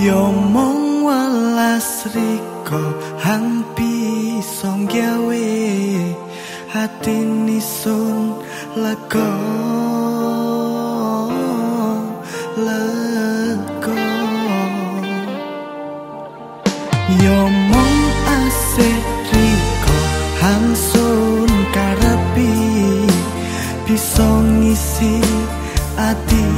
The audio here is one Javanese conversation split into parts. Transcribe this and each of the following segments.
Yo mong welas riko hang pisong gawe. Hati nisun lego lego Yo mong ase riko hang sun karepi. Pisong isi ati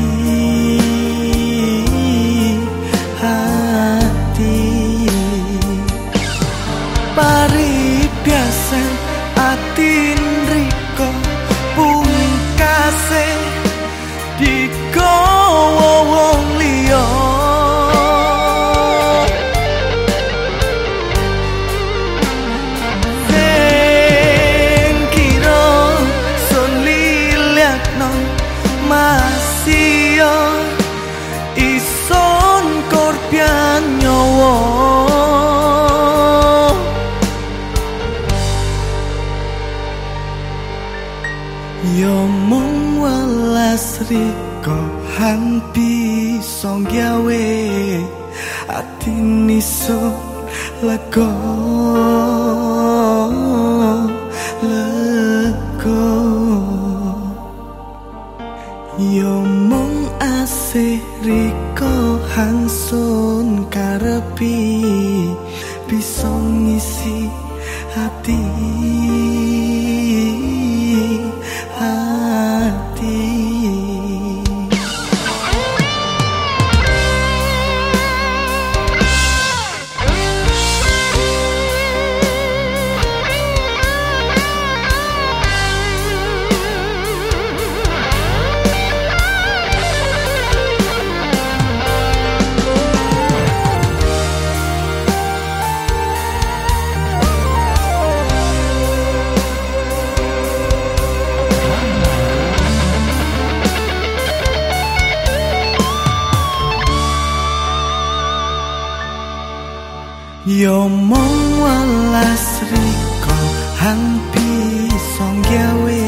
nyawa Yo mong welas riko hang pisong gawe ati niso lego ase riko hang sun karepi pisong ngisi hati Yo mong welas riko hang pisong gawe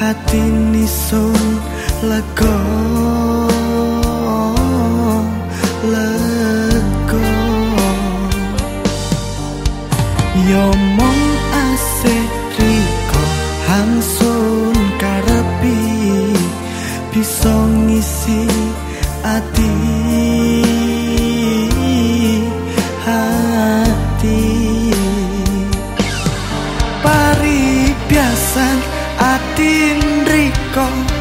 hati nisun lego lego Yo mong ase riko hang sun karepi pisong isi ati atin riko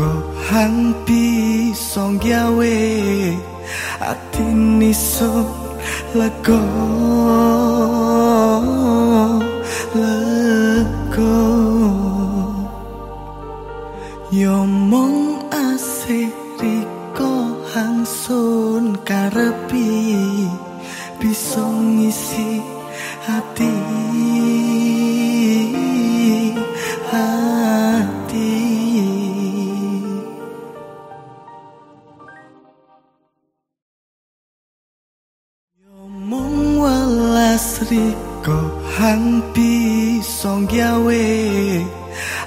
riko hang pisong gawe ati niso lego lego Yo mong ase riko hang sun karepi bisa ngisi hati riko hang pisong gawe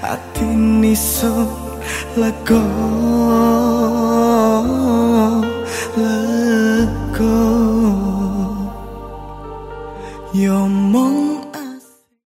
ati niso lego